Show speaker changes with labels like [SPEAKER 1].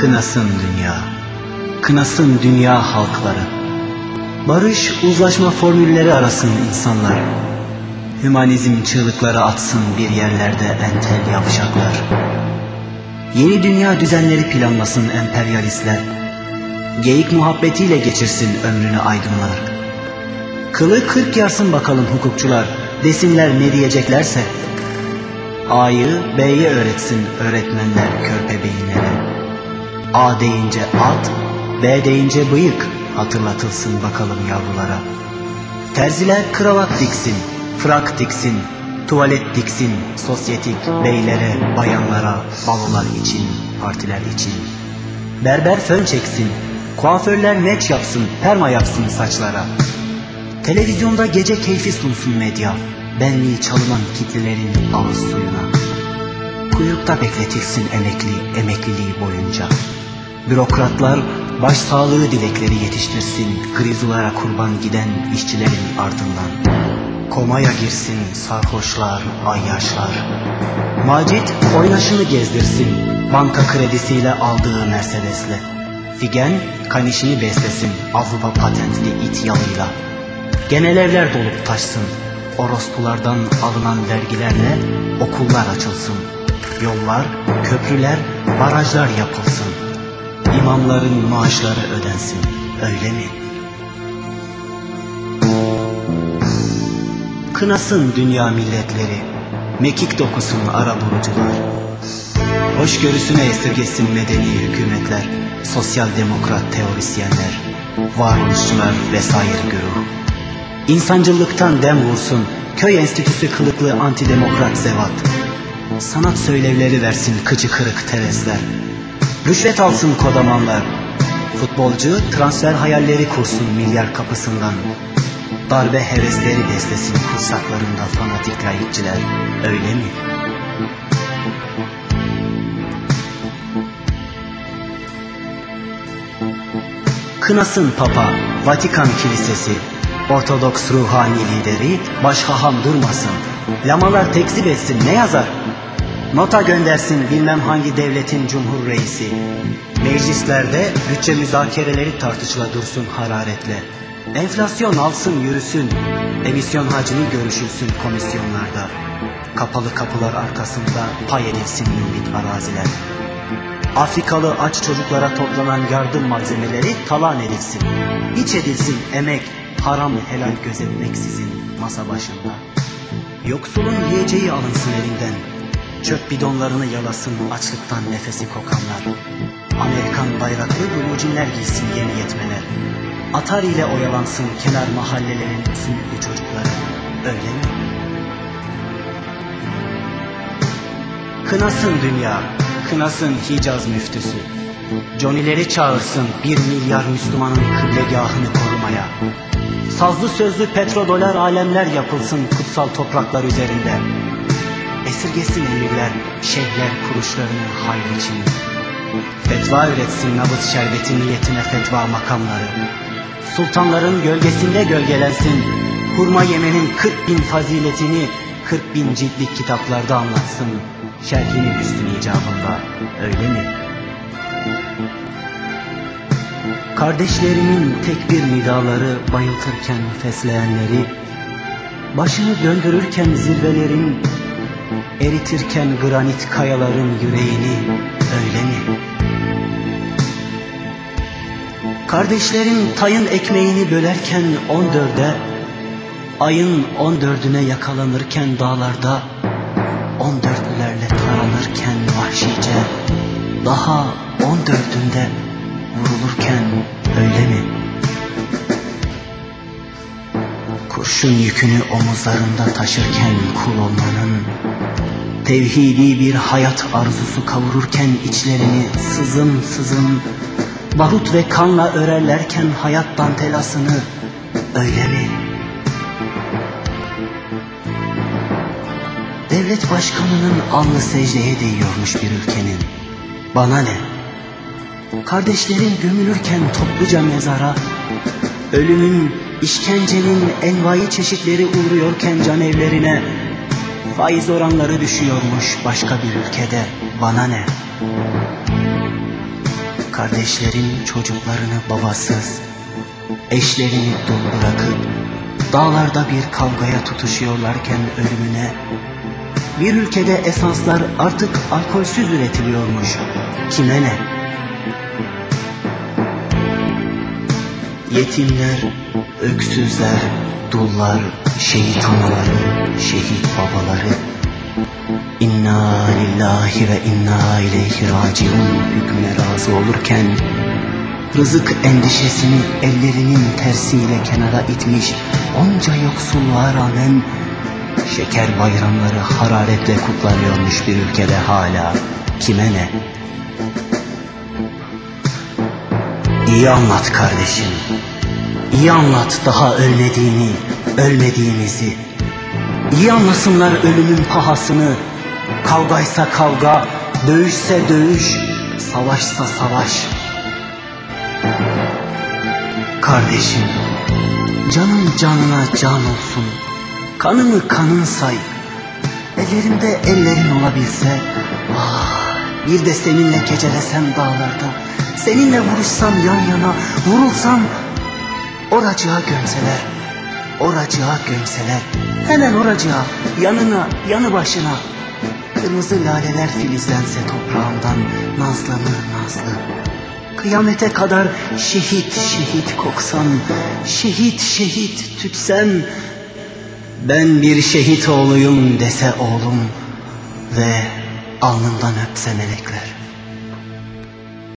[SPEAKER 1] Kınasın dünya, kınasın dünya halkları. Barış, uzlaşma formülleri arasın insanlar. Hümanizm çığlıkları atsın bir yerlerde entel yavşaklar. Yeni dünya düzenleri planlasın emperyalistler. Geyik muhabbetiyle geçirsin ömrünü aydınlar. Kılı kırk yarsın bakalım hukukçular. Desinler ne diyeceklerse. A'yı B'ye öğretsin öğretmenler körpe beyinlere. A deyince at, B deyince bıyık hatırlatılsın bakalım yavrulara. Terziler kravat diksin, frak diksin, tuvalet diksin, sosyetik beylere, bayanlara, balolar için, partiler için. Berber fön çeksin, kuaförler meç yapsın, perma yapsın saçlara. Televizyonda gece keyfi sunsun medya, benliği çalınan kitlelerin ağız suyuna. Kuyrukta bekletilsin emekli, emekliliği boyunca. Bürokratlar başsağlığı dilekleri yetiştirsin krizulara kurban giden işçilerin ardından. Komaya girsin sarhoşlar, ayyaşlar. Macit oynaşını gezdirsin banka kredisiyle aldığı Mercedes'le. Figen kanişini beslesin Avrupa patentli it yalıyla. Genel evler dolup taşsın orospulardan alınan vergilerle okullar açılsın. Yollar, köprüler, barajlar yapılsın. İmamların maaşları ödensin. Öyle mi? Kınasın dünya milletleri, mekik dokusun ara bulucular. Hoşgörüsüne esirgesin medeni hükümetler, sosyal demokrat teorisyenler, varoluşçular vesaire güruh. İnsancıllıktan dem vursun, köy enstitüsü kılıklı antidemokrat zevat. Sanat söylevleri versin kıcı kırık teresler. Rüşvet alsın kodamanlar. Futbolcu transfer hayalleri kursun milyar kapısından. Darbe hevesleri beslesin kursaklarında fanatik layıkçiler. Öyle mi? Kınasın Papa, Vatikan Kilisesi, Ortodoks ruhani lideri başhaham durmasın. Lamalar tekzip etsin ne yazar? Nota göndersin bilmem hangi devletin cumhur reisi. Meclislerde bütçe müzakereleri tartışıla dursun hararetle. Enflasyon alsın yürüsün. Emisyon hacmi görüşülsün komisyonlarda. Kapalı kapılar arkasında pay edilsin mümbit araziler. Afrikalı aç çocuklara toplanan yardım malzemeleri talan edilsin. Hiç edilsin emek, haram helal gözetmeksizin masa başında. Yoksulun yiyeceği alınsın elinden. Çöp bidonlarını yalasın açlıktan nefesi kokanlar. Amerikan bayraklı bulucinler giysin yeni yetmeler. Atar ile oyalansın kenar mahallelerin sümüklü çocukları. Öyle mi? Kınasın dünya, kınasın Hicaz müftüsü. Conileri çağırsın bir milyar Müslümanın kıblegahını korumaya. Sazlı sözlü petrodolar alemler yapılsın kutsal topraklar üzerinde. Esirgesin emirler, şeyhler kuruşlarını hayır için. Fetva üretsin nabız şerbeti niyetine fetva makamları. Sultanların gölgesinde gölgelensin. Hurma yemenin 40 bin faziletini 40 bin ciltlik kitaplarda anlatsın. Şerhini üstün icabında öyle mi? Kardeşlerimin tek bir nidaları bayıltırken fesleyenleri, başını döndürürken zirvelerin, eritirken granit kayaların yüreğini, öyle mi? Kardeşlerin tayın ekmeğini bölerken on dörde, ayın on dördüne yakalanırken dağlarda, on dörtlülerle taranırken vahşice, daha on dördünde vurulurken öyle mi? Kurşun yükünü omuzlarında taşırken kul olmanın, tevhidi bir hayat arzusu kavururken içlerini sızım sızım, barut ve kanla örerlerken hayat dantelasını öyle mi? Devlet başkanının alnı secdeye değiyormuş bir ülkenin. Bana ne? Kardeşlerin gömülürken topluca mezara, ölümün, işkencenin envai çeşitleri uğruyorken can evlerine, faiz oranları düşüyormuş başka bir ülkede, bana ne? Kardeşlerin çocuklarını babasız, eşlerini dul bırakıp dağlarda bir kavgaya tutuşuyorlarken ölümüne bir ülkede esanslar artık alkolsüz üretiliyormuş. Kime ne? Yetimler, öksüzler, dullar, şehit anaları, şehit babaları. İnna lillahi ve inna ileyhi raciun hükmüne razı olurken rızık endişesini ellerinin tersiyle kenara itmiş onca yoksulluğa rağmen şeker bayramları hararetle kutlanıyormuş bir ülkede hala kime ne? İyi anlat kardeşim. İyi anlat daha ölmediğini, ölmediğimizi. İyi anlasınlar ölümün pahasını. Kavgaysa kavga, dövüşse dövüş, savaşsa savaş. Kardeşim, canın canına can olsun. Kanımı kanın say. Ellerimde ellerin olabilse, ah, bir de seninle gecelesem dağlarda, seninle vuruşsam yan yana, vurulsam oracığa gömseler, oracığa gömseler, hemen oracığa, yanına, yanı başına. Kırmızı laleler filizlense toprağından nazlanır nazlı. Kıyamete kadar şehit şehit koksam, şehit şehit tütsem, ben bir şehit oğluyum dese oğlum ve alnımdan öpse melekler.